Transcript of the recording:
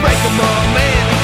break them all, man.